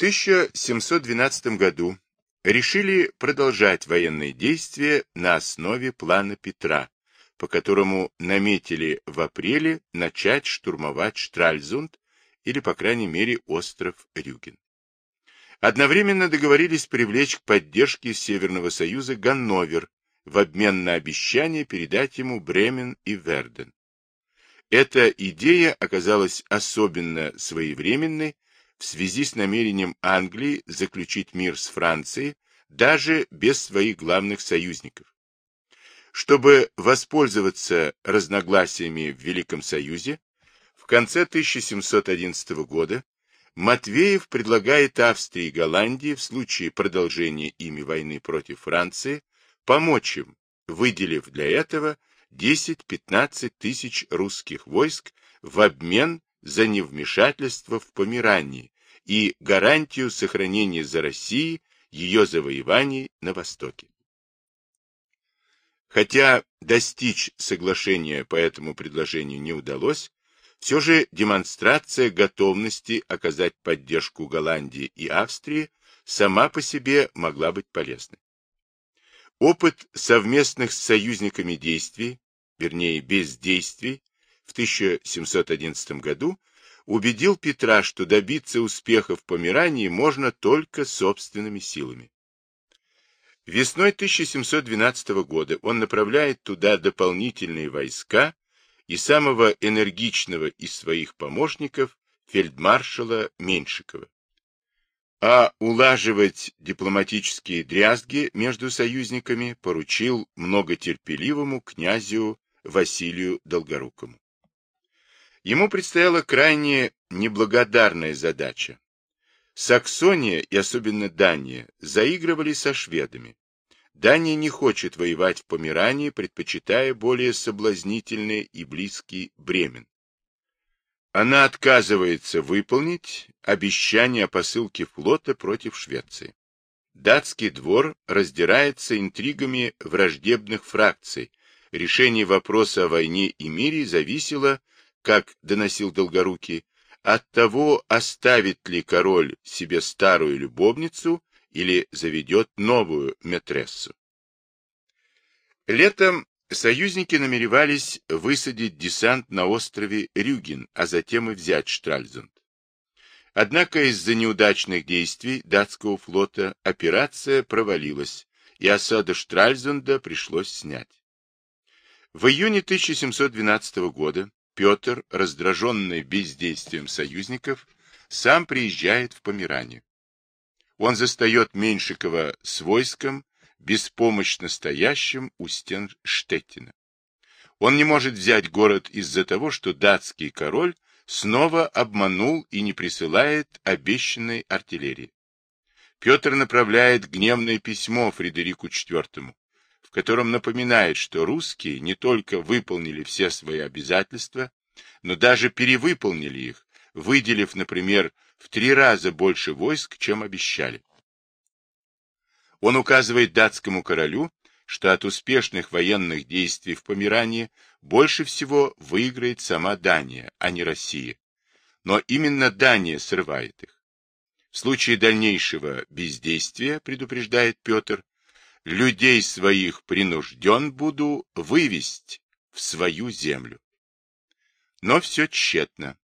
1712 году решили продолжать военные действия на основе плана Петра, по которому наметили в апреле начать штурмовать Штральзунд или, по крайней мере, остров Рюген. Одновременно договорились привлечь к поддержке Северного Союза Ганновер в обмен на обещание передать ему Бремен и Верден. Эта идея оказалась особенно своевременной в связи с намерением Англии заключить мир с Францией даже без своих главных союзников. Чтобы воспользоваться разногласиями в Великом Союзе, в конце 1711 года Матвеев предлагает Австрии и Голландии в случае продолжения ими войны против Франции помочь им, выделив для этого 10-15 тысяч русских войск в обмен за невмешательство в Померании и гарантию сохранения за Россией ее завоеваний на Востоке. Хотя достичь соглашения по этому предложению не удалось, все же демонстрация готовности оказать поддержку Голландии и Австрии сама по себе могла быть полезной. Опыт совместных с союзниками действий, вернее бездействий, в 1711 году убедил Петра, что добиться успеха в Померании можно только собственными силами. Весной 1712 года он направляет туда дополнительные войска и самого энергичного из своих помощников фельдмаршала Меньшикова. А улаживать дипломатические дрязги между союзниками поручил многотерпеливому князю Василию Долгорукому. Ему предстояла крайне неблагодарная задача. Саксония и особенно Дания заигрывали со шведами. Дания не хочет воевать в Померании, предпочитая более соблазнительный и близкий Бремен. Она отказывается выполнить обещание о посылке флота против Швеции. Датский двор раздирается интригами враждебных фракций. Решение вопроса о войне и мире зависело как доносил Долгорукий, от того, оставит ли король себе старую любовницу или заведет новую метрессу. Летом союзники намеревались высадить десант на острове Рюген, а затем и взять Штральзунд. Однако из-за неудачных действий датского флота операция провалилась, и осаду Штральзунда пришлось снять. В июне 1712 года Петр, раздраженный бездействием союзников, сам приезжает в Померанию. Он застает Меньшикова с войском, беспомощно стоящим у стен Штеттина. Он не может взять город из-за того, что датский король снова обманул и не присылает обещанной артиллерии. Петр направляет гневное письмо Фредерику IV, в котором напоминает, что русские не только выполнили все свои обязательства, но даже перевыполнили их, выделив, например, в три раза больше войск, чем обещали. Он указывает датскому королю, что от успешных военных действий в Померании больше всего выиграет сама Дания, а не Россия. Но именно Дания срывает их. В случае дальнейшего бездействия, предупреждает Петр, людей своих принужден буду вывести в свою землю. Но все тщетно.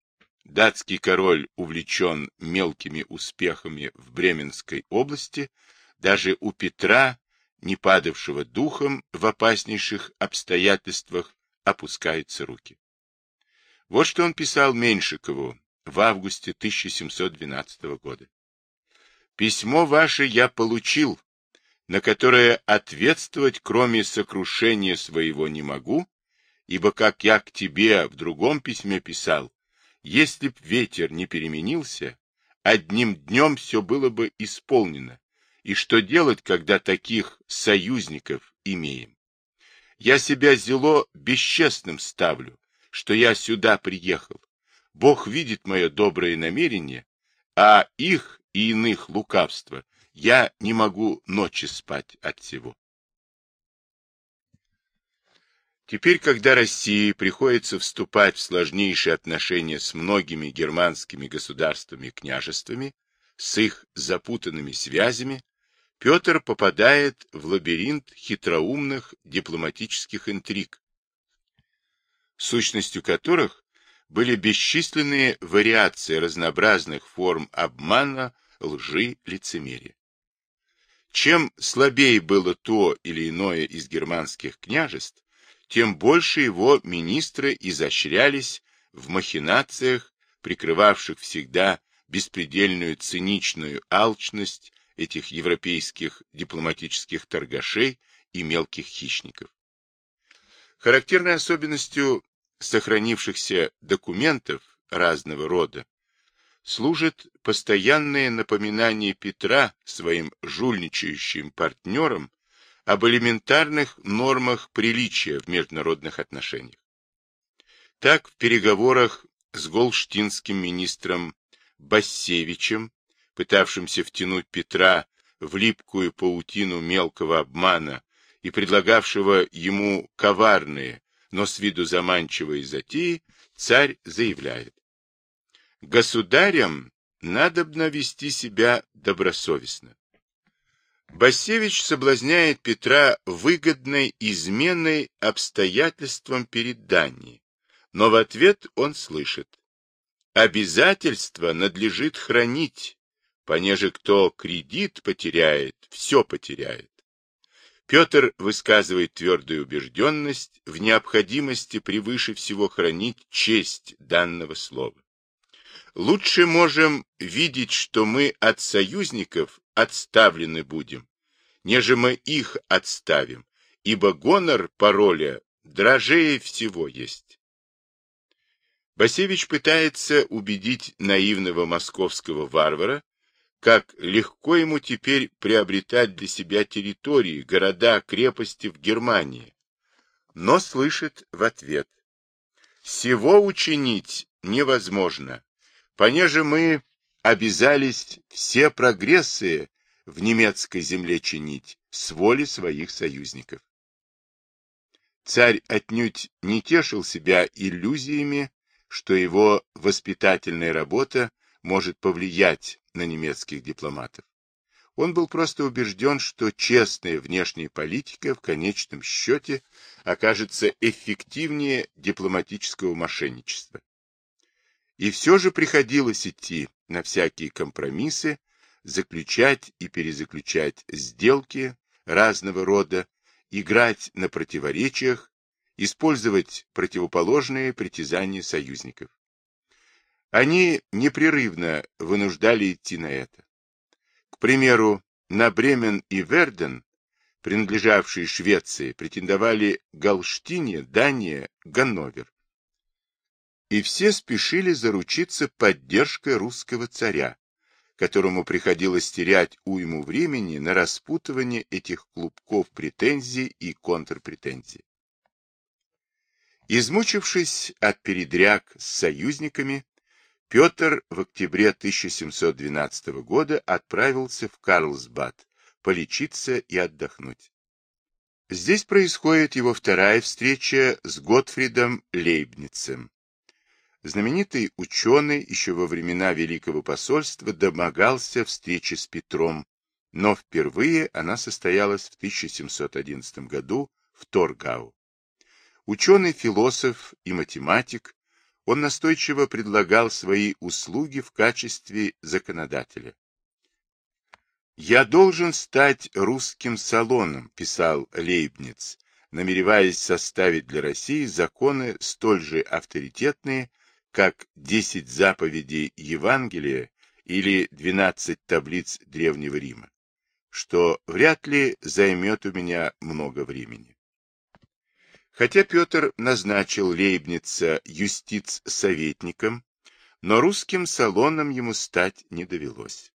Датский король увлечен мелкими успехами в Бременской области, даже у Петра, не падавшего духом в опаснейших обстоятельствах, опускаются руки. Вот что он писал Меньшикову в августе 1712 года. «Письмо ваше я получил, на которое ответствовать, кроме сокрушения своего, не могу, ибо, как я к тебе в другом письме писал, если б ветер не переменился, одним днем все было бы исполнено, и что делать, когда таких союзников имеем? Я себя зело бесчестным ставлю, что я сюда приехал. Бог видит мое доброе намерение, а их и иных лукавства я не могу ночи спать от всего. Теперь, когда России приходится вступать в сложнейшие отношения с многими германскими государствами и княжествами, с их запутанными связями, Петр попадает в лабиринт хитроумных дипломатических интриг, сущностью которых были бесчисленные вариации разнообразных форм обмана, лжи, лицемерия. Чем слабее было то или иное из германских княжеств, тем больше его министры изощрялись в махинациях, прикрывавших всегда беспредельную циничную алчность этих европейских дипломатических торгашей и мелких хищников. Характерной особенностью сохранившихся документов разного рода служит постоянное напоминание Петра своим жульничающим партнерам об элементарных нормах приличия в международных отношениях. Так, в переговорах с голштинским министром Бассевичем, пытавшимся втянуть Петра в липкую паутину мелкого обмана и предлагавшего ему коварные, но с виду заманчивые затеи, царь заявляет. Государям надобно вести себя добросовестно. Басевич соблазняет Петра выгодной изменой обстоятельствам перед Данией, но в ответ он слышит Обязательства надлежит хранить, понеже кто кредит потеряет, все потеряет. Петр высказывает твердую убежденность в необходимости превыше всего хранить честь данного слова. Лучше можем видеть, что мы от союзников отставлены будем, неже мы их отставим, ибо гонор пароля дрожее всего есть. Басевич пытается убедить наивного московского варвара, как легко ему теперь приобретать для себя территории, города, крепости в Германии, но слышит в ответ. «Всего учинить невозможно, понеже мы обязались все прогрессы в немецкой земле чинить с воли своих союзников». Царь отнюдь не тешил себя иллюзиями что его воспитательная работа может повлиять на немецких дипломатов. Он был просто убежден, что честная внешняя политика в конечном счете окажется эффективнее дипломатического мошенничества. И все же приходилось идти на всякие компромиссы, заключать и перезаключать сделки разного рода, играть на противоречиях, использовать противоположные притязания союзников. Они непрерывно вынуждали идти на это. К примеру, на Бремен и Верден, принадлежавшие Швеции, претендовали Галштине, Дания, Ганновер. И все спешили заручиться поддержкой русского царя, которому приходилось терять уйму времени на распутывание этих клубков претензий и контрпретензий. Измучившись от передряг с союзниками, Петр в октябре 1712 года отправился в Карлсбад полечиться и отдохнуть. Здесь происходит его вторая встреча с Готфридом Лейбницем. Знаменитый ученый еще во времена Великого посольства домогался встречи с Петром, но впервые она состоялась в 1711 году в Торгау. Ученый-философ и математик, он настойчиво предлагал свои услуги в качестве законодателя. «Я должен стать русским салоном», – писал Лейбниц, намереваясь составить для России законы столь же авторитетные, как десять заповедей Евангелия или двенадцать таблиц Древнего Рима, что вряд ли займет у меня много времени. Хотя Петр назначил Лейбница юстиц-советником, но русским салоном ему стать не довелось.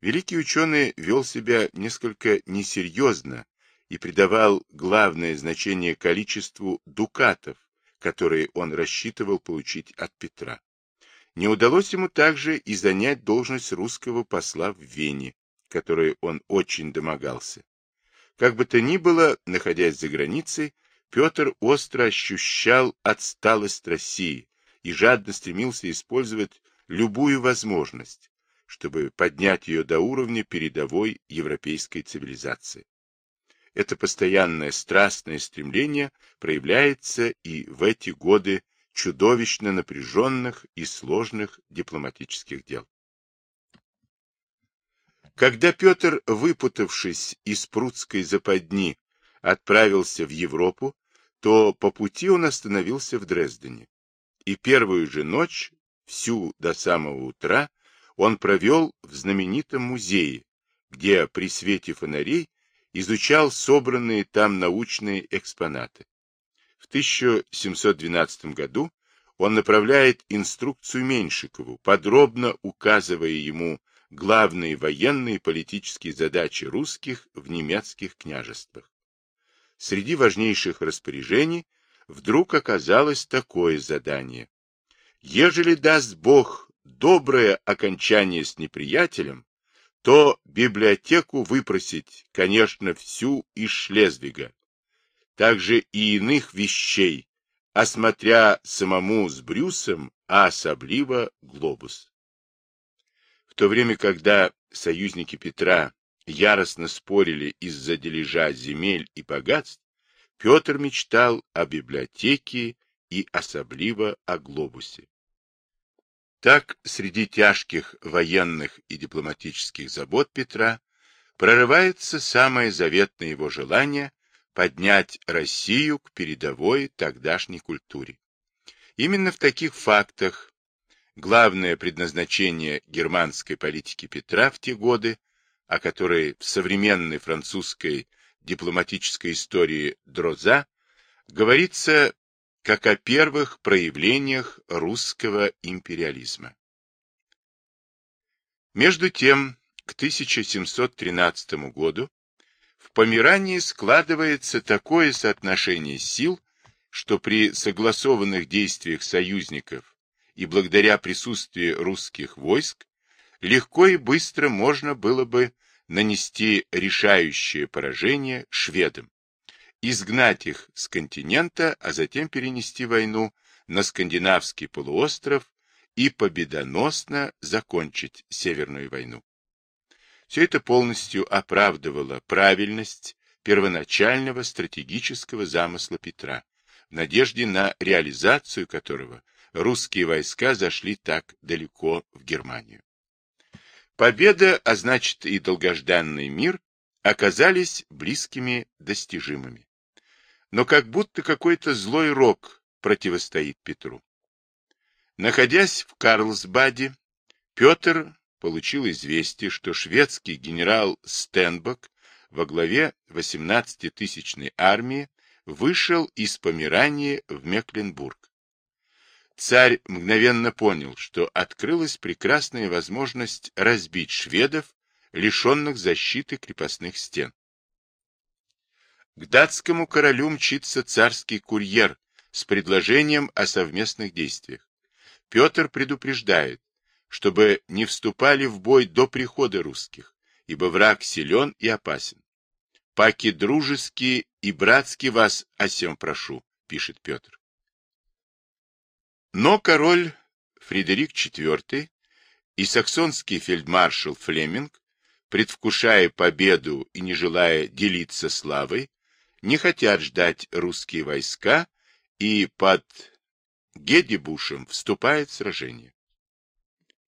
Великий ученый вел себя несколько несерьезно и придавал главное значение количеству дукатов, которые он рассчитывал получить от Петра. Не удалось ему также и занять должность русского посла в Вене, которой он очень домогался. Как бы то ни было, находясь за границей, Петр остро ощущал отсталость России и жадно стремился использовать любую возможность, чтобы поднять ее до уровня передовой европейской цивилизации. Это постоянное страстное стремление проявляется и в эти годы чудовищно напряженных и сложных дипломатических дел. Когда Петр, выпутавшись из прудской западни, отправился в Европу, то по пути он остановился в Дрездене. И первую же ночь, всю до самого утра, он провел в знаменитом музее, где при свете фонарей изучал собранные там научные экспонаты. В 1712 году он направляет инструкцию Меньшикову, подробно указывая ему главные военные и политические задачи русских в немецких княжествах. Среди важнейших распоряжений вдруг оказалось такое задание. Ежели даст Бог доброе окончание с неприятелем, то библиотеку выпросить, конечно, всю из Шлезвига, также и иных вещей, осмотря самому с Брюсом, а особливо глобус. В то время, когда союзники Петра яростно спорили из-за дележа земель и богатств, Петр мечтал о библиотеке и особливо о глобусе. Так, среди тяжких военных и дипломатических забот Петра прорывается самое заветное его желание поднять Россию к передовой тогдашней культуре. Именно в таких фактах главное предназначение германской политики Петра в те годы, о которой в современной французской дипломатической истории Дроза говорится как о первых проявлениях русского империализма. Между тем, к 1713 году в Померании складывается такое соотношение сил, что при согласованных действиях союзников и благодаря присутствию русских войск легко и быстро можно было бы нанести решающее поражение шведам, изгнать их с континента, а затем перенести войну на скандинавский полуостров и победоносно закончить Северную войну. Все это полностью оправдывало правильность первоначального стратегического замысла Петра, в надежде на реализацию которого русские войска зашли так далеко в Германию. Победа, а значит и долгожданный мир, оказались близкими достижимыми. Но как будто какой-то злой рок противостоит Петру. Находясь в Карлсбаде, Петр получил известие, что шведский генерал Стенбок во главе 18-тысячной армии вышел из Померании в Мекленбург. Царь мгновенно понял, что открылась прекрасная возможность разбить шведов, лишенных защиты крепостных стен. К датскому королю мчится царский курьер с предложением о совместных действиях. Петр предупреждает, чтобы не вступали в бой до прихода русских, ибо враг силен и опасен. «Паки дружески и братски вас о сем прошу», — пишет Петр. Но король Фредерик IV и саксонский фельдмаршал Флеминг, предвкушая победу и не желая делиться славой, не хотят ждать русские войска и под Гедибушем вступает в сражение.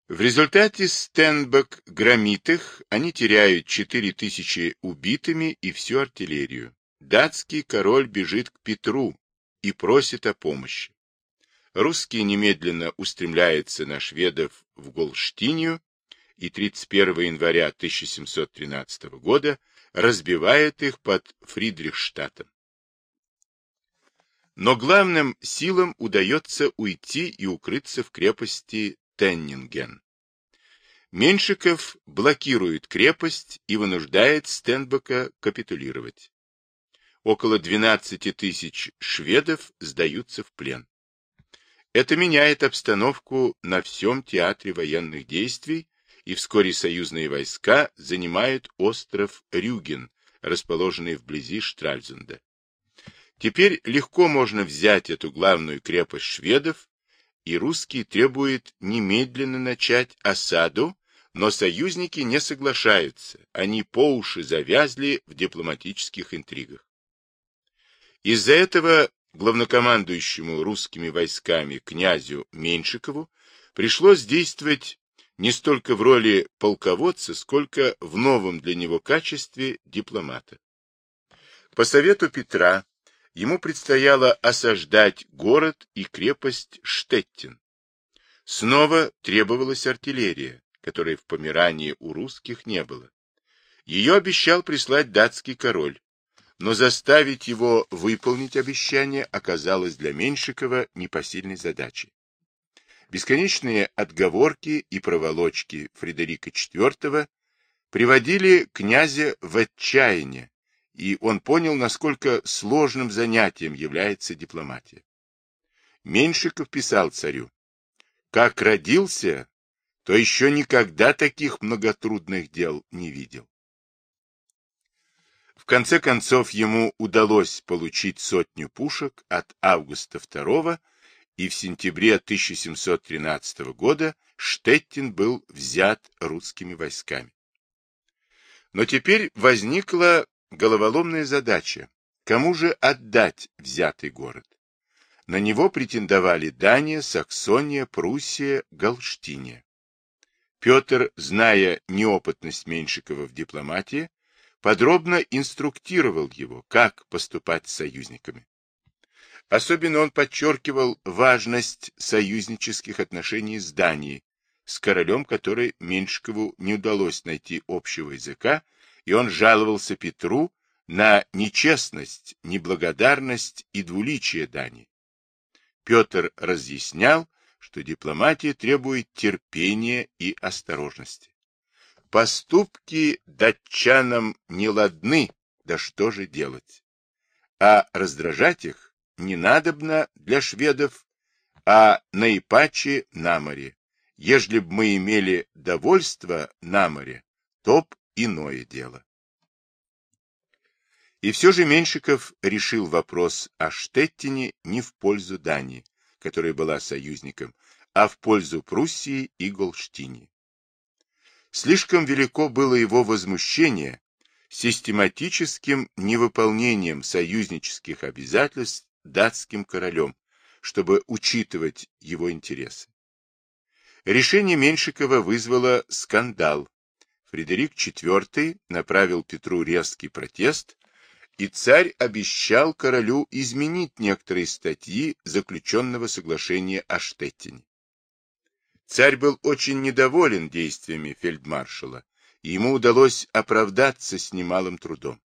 В результате Стенбек громит их, они теряют 4000 убитыми и всю артиллерию. Датский король бежит к Петру и просит о помощи. Русские немедленно устремляются на шведов в Голштинию и 31 января 1713 года разбивают их под Фридрихштатом. Но главным силам удается уйти и укрыться в крепости Теннинген. Меньшиков блокирует крепость и вынуждает Стенбека капитулировать. Около 12 тысяч шведов сдаются в плен. Это меняет обстановку на всем театре военных действий, и вскоре союзные войска занимают остров Рюген, расположенный вблизи Штральзунда. Теперь легко можно взять эту главную крепость шведов и русские требуют немедленно начать осаду но союзники не соглашаются, они по уши завязли в дипломатических интригах. Из-за этого главнокомандующему русскими войсками князю Меньшикову пришлось действовать не столько в роли полководца, сколько в новом для него качестве дипломата. По совету Петра ему предстояло осаждать город и крепость Штеттин. Снова требовалась артиллерия, которой в Померании у русских не было. Ее обещал прислать датский король, но заставить его выполнить обещание оказалось для Меньшикова непосильной задачей. Бесконечные отговорки и проволочки Фредерика IV приводили князя в отчаяние, и он понял, насколько сложным занятием является дипломатия. Меньшиков писал царю, «Как родился, то еще никогда таких многотрудных дел не видел. В конце концов ему удалось получить сотню пушек от Августа II, и в сентябре 1713 года Штеттин был взят русскими войсками. Но теперь возникла головоломная задача, кому же отдать взятый город. На него претендовали Дания, Саксония, Пруссия, Галштиния. Петр, зная неопытность Меньшикова в дипломатии, подробно инструктировал его, как поступать с союзниками. Особенно он подчеркивал важность союзнических отношений с Данией, с королем которой Меньшикову не удалось найти общего языка, и он жаловался Петру на нечестность, неблагодарность и двуличие Дании. Петр разъяснял, что дипломатия требует терпения и осторожности. Поступки датчанам не ладны, да что же делать? А раздражать их не надобно для шведов, а наипаче на море. Ежели б мы имели довольство на море, то б иное дело. И все же Меньшиков решил вопрос о Штеттине не в пользу Дании, которая была союзником, а в пользу Пруссии и Голштини. Слишком велико было его возмущение систематическим невыполнением союзнических обязательств датским королем, чтобы учитывать его интересы. Решение Меньшикова вызвало скандал. Фредерик IV направил Петру резкий протест, и царь обещал королю изменить некоторые статьи заключенного соглашения о Штеттине. Царь был очень недоволен действиями фельдмаршала, и ему удалось оправдаться с немалым трудом.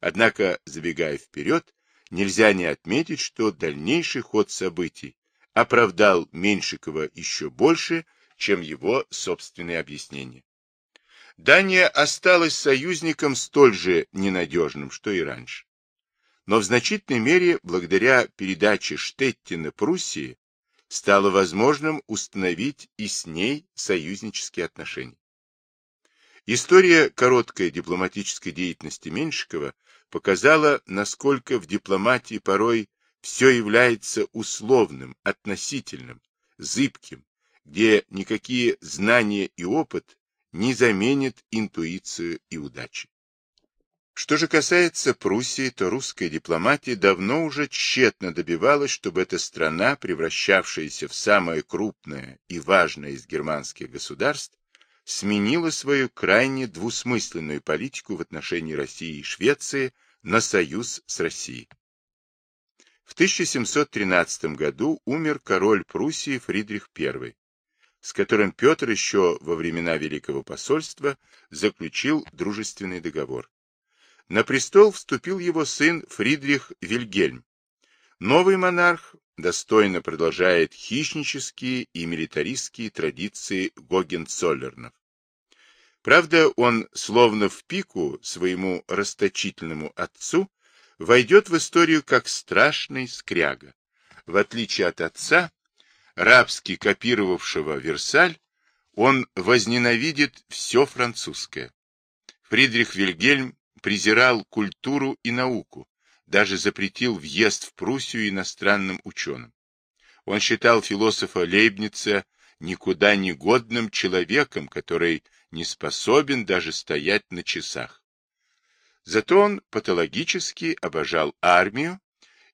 Однако, забегая вперед, нельзя не отметить, что дальнейший ход событий оправдал Меньшикова еще больше, чем его собственные объяснения. Дания осталась союзником столь же ненадежным, что и раньше. Но в значительной мере, благодаря передаче Штеттина Пруссии, стало возможным установить и с ней союзнические отношения. История короткой дипломатической деятельности Меньшикова показала, насколько в дипломатии порой все является условным, относительным, зыбким, где никакие знания и опыт не заменит интуицию и удачи. Что же касается Пруссии, то русская дипломатия давно уже тщетно добивалась, чтобы эта страна, превращавшаяся в самое крупное и важное из германских государств, сменила свою крайне двусмысленную политику в отношении России и Швеции на союз с Россией. В 1713 году умер король Пруссии Фридрих I, с которым Петр еще во времена Великого посольства заключил дружественный договор. На престол вступил его сын Фридрих Вильгельм. Новый монарх достойно продолжает хищнические и милитаристские традиции Гогенцоллернов. Правда, он, словно в пику своему расточительному отцу, войдет в историю как страшный скряга. В отличие от отца, рабски копировавшего Версаль, он возненавидит все французское. Фридрих Вильгельм презирал культуру и науку, даже запретил въезд в Пруссию иностранным ученым. Он считал философа Лейбница никуда не годным человеком, который не способен даже стоять на часах. Зато он патологически обожал армию,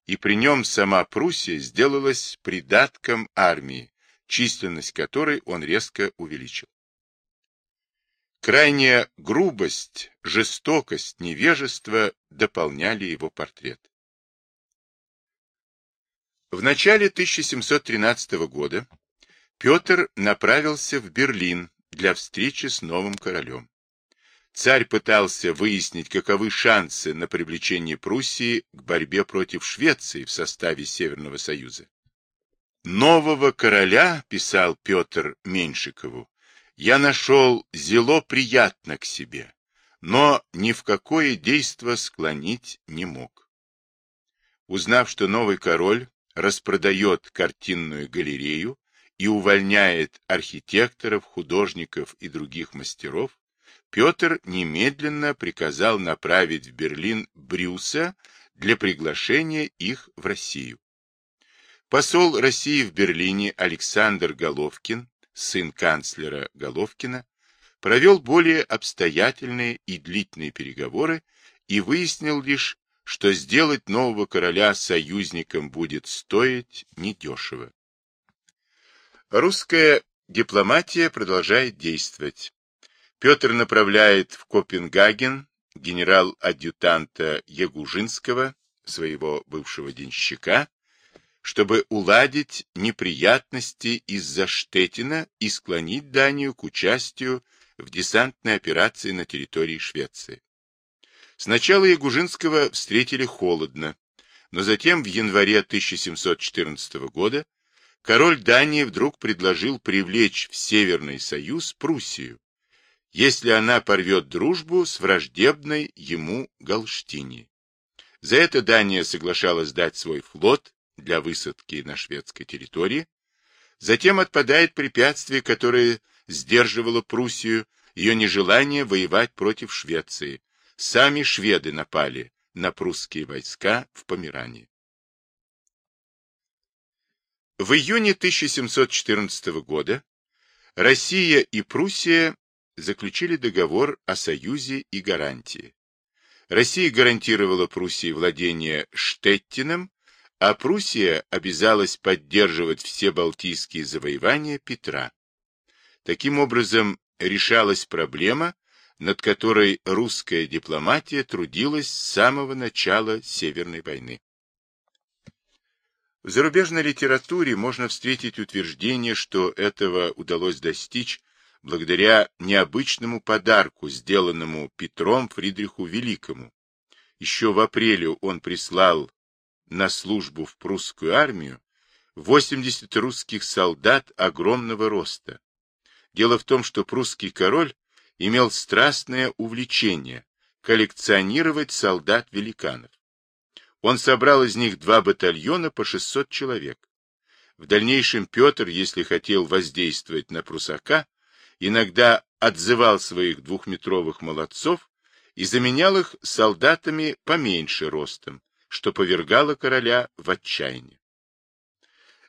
и при нем сама Пруссия сделалась придатком армии, численность которой он резко увеличил. Крайняя грубость, жестокость, невежество дополняли его портрет. В начале 1713 года Петр направился в Берлин для встречи с новым королем. Царь пытался выяснить, каковы шансы на привлечение Пруссии к борьбе против Швеции в составе Северного Союза. «Нового короля, — писал Петр Меньшикову, — я нашел зело приятно к себе, но ни в какое действо склонить не мог». Узнав, что новый король распродает картинную галерею и увольняет архитекторов, художников и других мастеров, Петр немедленно приказал направить в Берлин Брюса для приглашения их в Россию. Посол России в Берлине Александр Головкин, сын канцлера Головкина, провел более обстоятельные и длительные переговоры и выяснил лишь, что сделать нового короля союзником будет стоить недешево. Русская дипломатия продолжает действовать. Петр направляет в Копенгаген генерал-адъютанта Ягужинского, своего бывшего денщика, чтобы уладить неприятности из-за Штетина и склонить Данию к участию в десантной операции на территории Швеции. Сначала Ягужинского встретили холодно, но затем в январе 1714 года король Дании вдруг предложил привлечь в Северный Союз Пруссию, если она порвет дружбу с враждебной ему Галштинией. За это Дания соглашалась дать свой флот для высадки на шведской территории. Затем отпадает препятствие, которое сдерживало Пруссию, ее нежелание воевать против Швеции, Сами шведы напали на прусские войска в Померании. В июне 1714 года Россия и Пруссия заключили договор о союзе и гарантии. Россия гарантировала Пруссии владение Штеттином, а Пруссия обязалась поддерживать все балтийские завоевания Петра. Таким образом, решалась проблема над которой русская дипломатия трудилась с самого начала Северной войны. В зарубежной литературе можно встретить утверждение, что этого удалось достичь благодаря необычному подарку, сделанному Петром Фридриху Великому. Еще в апреле он прислал на службу в прусскую армию 80 русских солдат огромного роста. Дело в том, что прусский король имел страстное увлечение коллекционировать солдат-великанов. Он собрал из них два батальона по 600 человек. В дальнейшем Петр, если хотел воздействовать на прусака, иногда отзывал своих двухметровых молодцов и заменял их солдатами поменьше ростом, что повергало короля в отчаяние.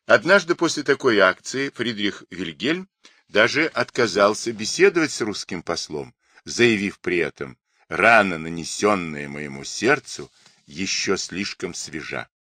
Однажды после такой акции Фридрих Вильгельм даже отказался беседовать с русским послом, заявив при этом, рана, нанесенная моему сердцу, еще слишком свежа.